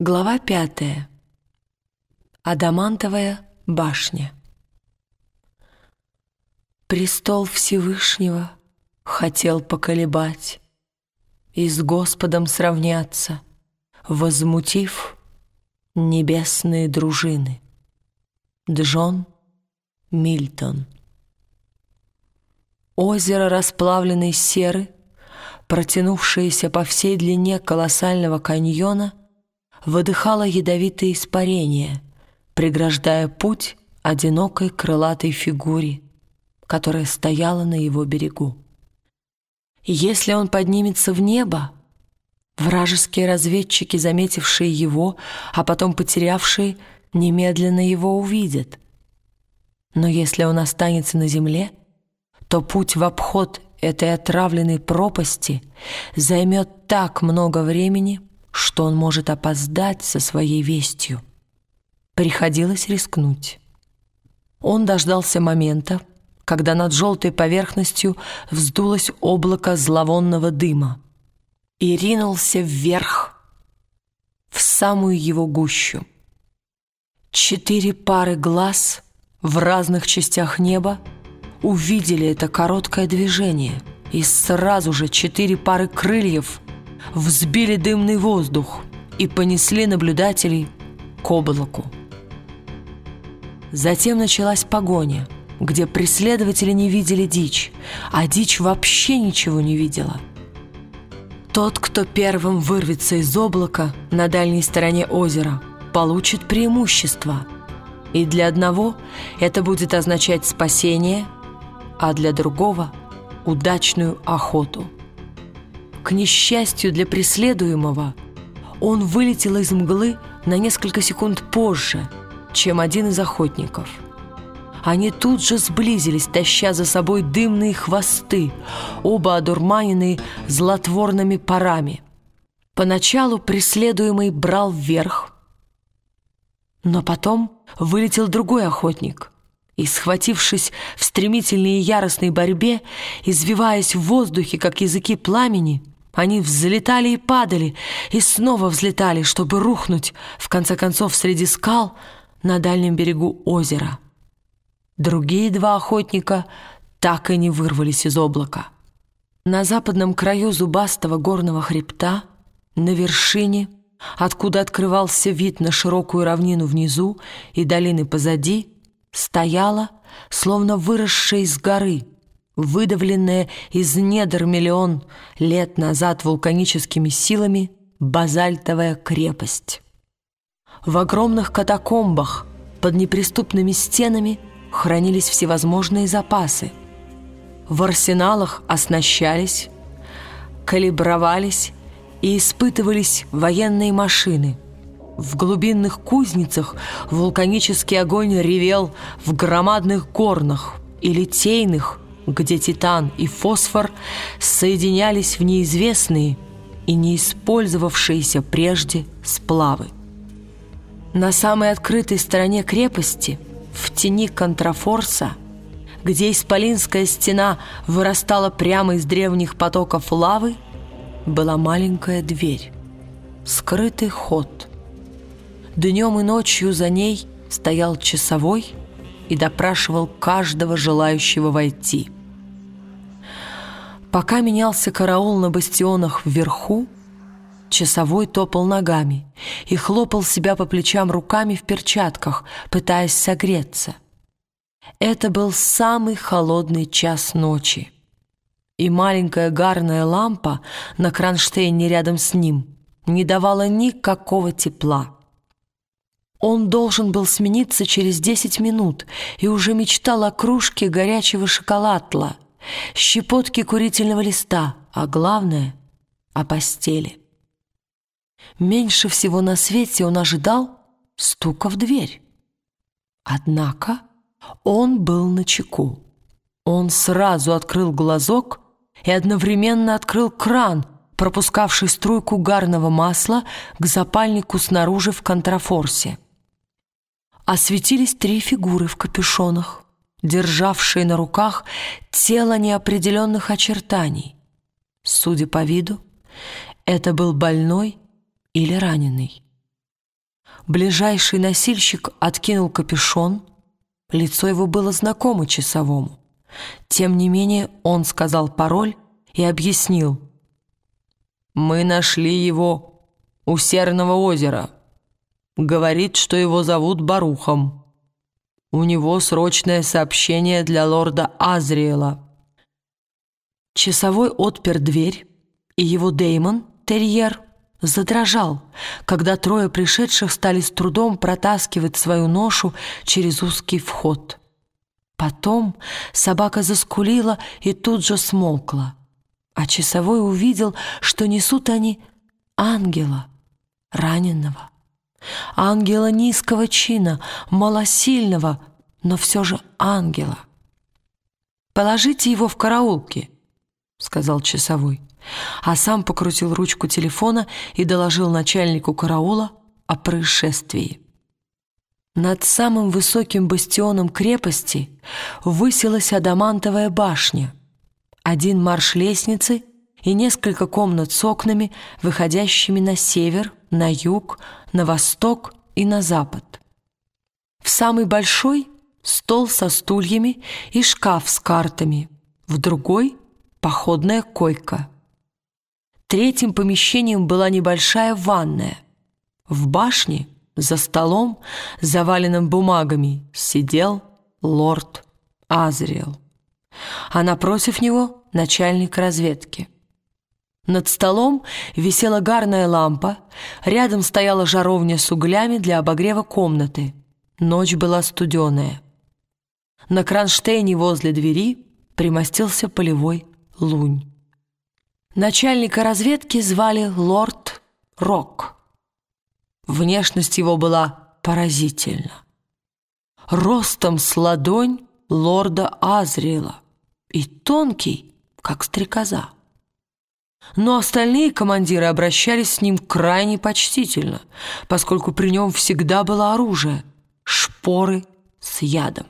Глава пятая. Адамантовая башня. Престол Всевышнего хотел поколебать И с Господом сравняться, Возмутив небесные дружины. Джон Мильтон. Озеро расплавленной серы, протянувшееся по всей длине колоссального каньона — выдыхала ядовитые испарения, преграждая путь одинокой крылатой фигуре, которая стояла на его берегу. Если он поднимется в небо, вражеские разведчики, заметившие его, а потом потерявшие, немедленно его увидят. Но если он останется на земле, то путь в обход этой отравленной пропасти займет так много времени, что он может опоздать со своей вестью. Приходилось рискнуть. Он дождался момента, когда над желтой поверхностью вздулось облако зловонного дыма и ринулся вверх, в самую его гущу. Четыре пары глаз в разных частях неба увидели это короткое движение, и сразу же четыре пары крыльев взбили дымный воздух и понесли наблюдателей к облаку. Затем началась погоня, где преследователи не видели дичь, а дичь вообще ничего не видела. Тот, кто первым вырвется из облака на дальней стороне озера, получит преимущество. И для одного это будет означать спасение, а для другого – удачную охоту. К несчастью для преследуемого, он вылетел из мглы на несколько секунд позже, чем один из охотников. Они тут же сблизились, таща за собой дымные хвосты, оба одурманенные злотворными парами. Поначалу преследуемый брал вверх, но потом вылетел другой охотник — и, схватившись в стремительной и яростной борьбе, извиваясь в воздухе, как языки пламени, они взлетали и падали, и снова взлетали, чтобы рухнуть, в конце концов, среди скал на дальнем берегу озера. Другие два охотника так и не вырвались из облака. На западном краю зубастого горного хребта, на вершине, откуда открывался вид на широкую равнину внизу и долины позади, стояла, словно выросшая из горы, выдавленная из недр миллион лет назад вулканическими силами базальтовая крепость. В огромных катакомбах под неприступными стенами хранились всевозможные запасы. В арсеналах оснащались, калибровались и испытывались военные машины. В глубинных кузницах вулканический огонь ревел в громадных горнах и литейных, где титан и фосфор соединялись в неизвестные и не использовавшиеся прежде сплавы. На самой открытой стороне крепости, в тени контрафорса, где исполинская стена вырастала прямо из древних потоков лавы, была маленькая дверь, скрытый ход. Днем и ночью за ней стоял часовой и допрашивал каждого желающего войти – Пока менялся караул на бастионах вверху, часовой топал ногами и хлопал себя по плечам руками в перчатках, пытаясь согреться. Это был самый холодный час ночи. И маленькая гарная лампа на кронштейне рядом с ним не давала никакого тепла. Он должен был смениться через десять минут и уже мечтал о кружке горячего шоколадла — щепотки курительного листа, а главное — о постели. Меньше всего на свете он ожидал стука в дверь. Однако он был на чеку. Он сразу открыл глазок и одновременно открыл кран, пропускавший струйку гарного масла к запальнику снаружи в контрафорсе. Осветились три фигуры в капюшонах державшие на руках тело неопределенных очертаний. Судя по виду, это был больной или раненый. ближайший носильщик откинул капюшон. Лицо его было знакомо часовому. Тем не менее он сказал пароль и объяснил. «Мы нашли его у Серного озера. Говорит, что его зовут Барухом. У него срочное сообщение для лорда Азриэла». Часовой отпер дверь, и его Деймон, терьер, задрожал, когда трое пришедших стали с трудом протаскивать свою ношу через узкий вход. Потом собака заскулила и тут же смолкла, а часовой увидел, что несут они ангела, раненого, ангела низкого чина, малосильного, но все же ангела. «Положите его в караулки», — сказал часовой, а сам покрутил ручку телефона и доложил начальнику караула о происшествии. Над самым высоким бастионом крепости высилась адамантовая башня, один марш лестницы и несколько комнат с окнами, выходящими на север, на юг, на восток и на запад. В самый большой — стол со стульями и шкаф с картами, в другой — походная койка. Третьим помещением была небольшая ванная. В башне — за столом, заваленным бумагами, сидел лорд Азриэл, а напротив него начальник разведки. Над столом висела гарная лампа, рядом стояла жаровня с углями для обогрева комнаты. Ночь была студеная. На кронштейне возле двери примостился полевой лунь. Начальника разведки звали лорд Рок. Внешность его была поразительна. Ростом с ладонь лорда Азриэла и тонкий, как стрекоза. Но остальные командиры обращались с ним крайне почтительно, поскольку при нем всегда было оружие — шпоры с ядом.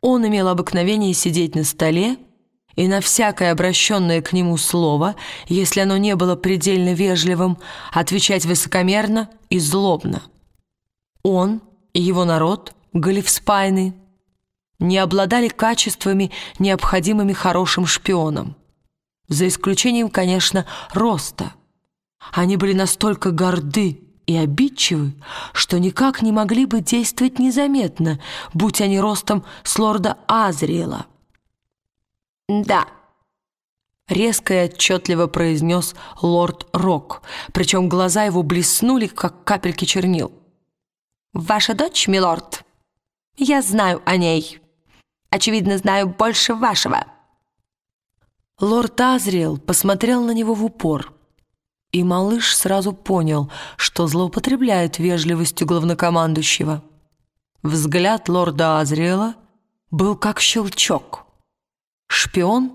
Он имел обыкновение сидеть на столе и на всякое обращенное к нему слово, если оно не было предельно вежливым, отвечать высокомерно и злобно. Он и его народ, Галифспайны, не обладали качествами, необходимыми хорошим шпионам. За исключением, конечно, роста. Они были настолько горды и обидчивы, что никак не могли бы действовать незаметно, будь они ростом с лорда Азриэла. «Да», — резко и отчетливо произнес лорд Рок, причем глаза его блеснули, как капельки чернил. «Ваша дочь, милорд? Я знаю о ней. Очевидно, знаю больше вашего». Лорд Азриэл посмотрел на него в упор, и малыш сразу понял, что злоупотребляет вежливостью главнокомандующего. Взгляд лорда Азриэла был как щелчок — Шпион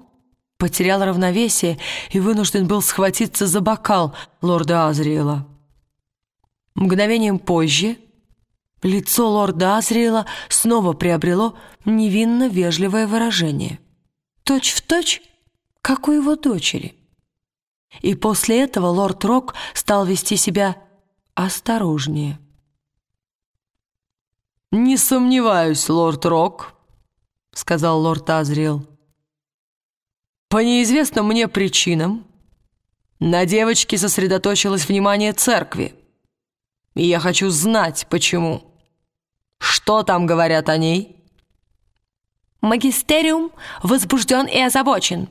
потерял равновесие и вынужден был схватиться за бокал лорда Азриэла. Мгновением позже лицо лорда Азриэла снова приобрело невинно вежливое выражение. Точь в точь, как у его дочери. И после этого лорд Рок стал вести себя осторожнее. «Не сомневаюсь, лорд Рок», — сказал лорд Азриэл, по неизвестным мне причинам на девочке сосредоточилось внимание церкви. И я хочу знать, почему. Что там говорят о ней? Магистериум возбужден и озабочен.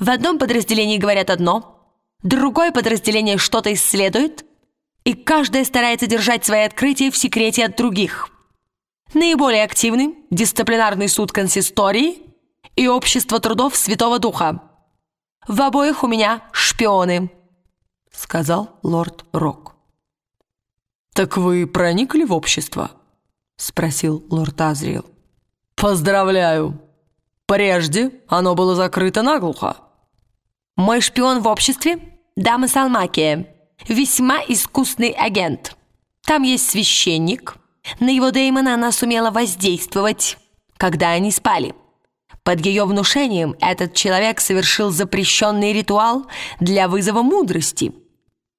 В одном подразделении говорят одно, другое подразделение что-то исследует, и каждое старается держать свои открытия в секрете от других. Наиболее активный – дисциплинарный суд консистории – и Общество трудов Святого Духа. В обоих у меня шпионы», — сказал лорд Рок. «Так вы проникли в общество?» — спросил лорд Азриэл. «Поздравляю! Прежде оно было закрыто наглухо». «Мой шпион в обществе — дама Салмакия, весьма искусный агент. Там есть священник. На его Дэймона она сумела воздействовать, когда они спали». Под ее внушением этот человек совершил запрещенный ритуал для вызова мудрости.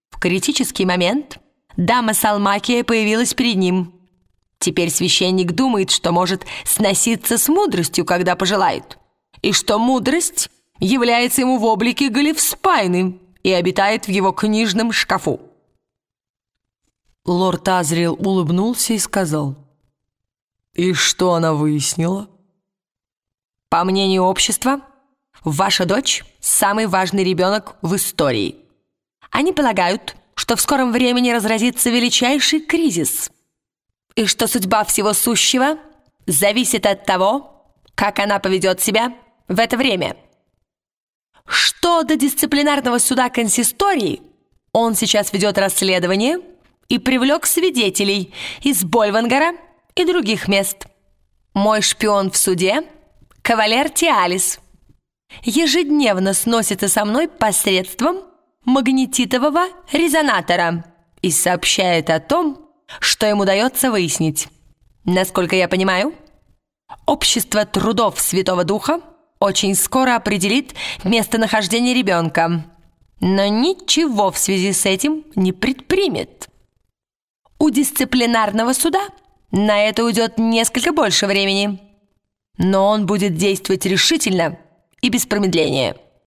В критический момент дама Салмакия появилась перед ним. Теперь священник думает, что может сноситься с мудростью, когда пожелает, и что мудрость является ему в облике Галифспайны и обитает в его книжном шкафу. Лорд Азриэл улыбнулся и сказал, «И что она выяснила?» «По мнению общества, ваша дочь – самый важный ребенок в истории. Они полагают, что в скором времени разразится величайший кризис, и что судьба всего сущего зависит от того, как она поведет себя в это время. Что до дисциплинарного суда консистории, он сейчас ведет расследование и привлек свидетелей из Больвангара и других мест. Мой шпион в суде – кавалер Тиалис. Ежедневно сносится со мной посредством магнетитового резонатора и сообщает о том, что ему удается выяснить. Насколько я понимаю, общество трудов Святого Духа очень скоро определит местонахождение ребенка, но ничего в связи с этим не предпримет. У дисциплинарного суда на это уйдет несколько больше времени, но он будет действовать решительно и без промедления.